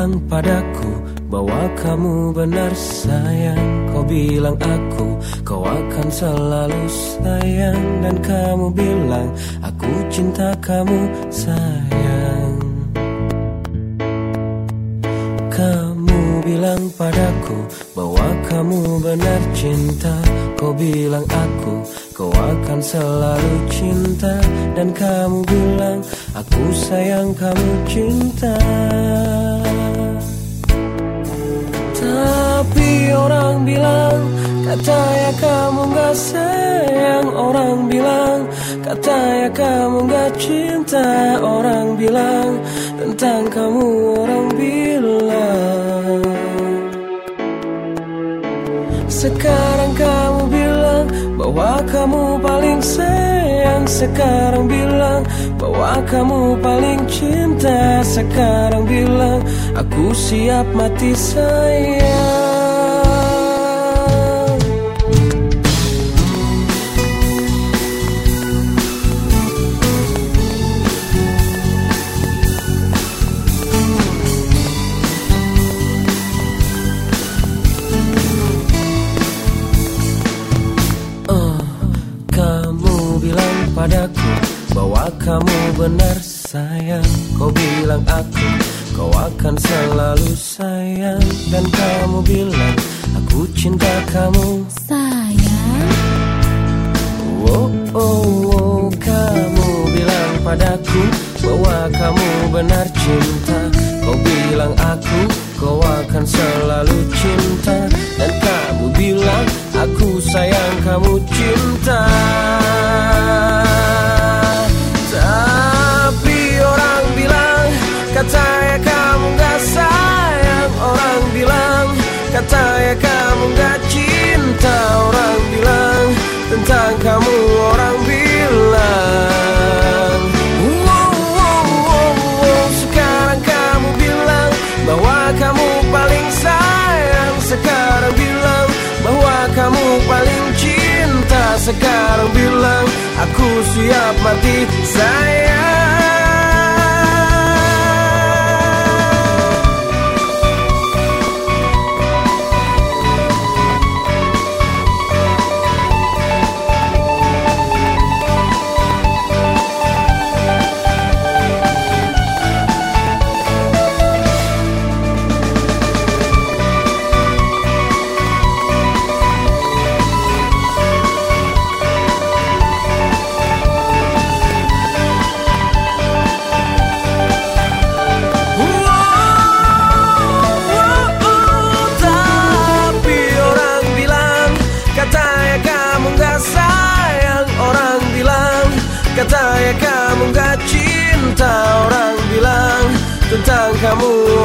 bilang padaku bahwa kamu benar sayang. Kau bilang aku kau akan selalu sayang. Dan kamu bilang aku cinta kamu sayang. Kamu bilang padaku bahwa kamu benar cinta. Kau bilang aku kau akan selalu cinta. Dan kamu bilang aku sayang kamu cinta orang bilang Katanya kamu gak sayang. Orang bilang Katanya kamu gak cinta. Orang bilang Tentang kamu orang bilang. Sekarang kamu bilang Bahwa kamu paling sayang. Sekarang bilang Bahwa kamu paling cinta. Sekarang bilang Aku siap mati sayang kamu benar sayang? Kau bilang aku kau akan selalu sayang. Dan kamu bilang aku cinta kamu. Sayang, Oh, oh, oh, kamu bilang padaku bahwa kamu benar cinta. Kau bilang aku kau akan selalu cinta. Dan kamu bilang aku sayang kamu cinta Sekarang bilang aku siap mati sayang kamu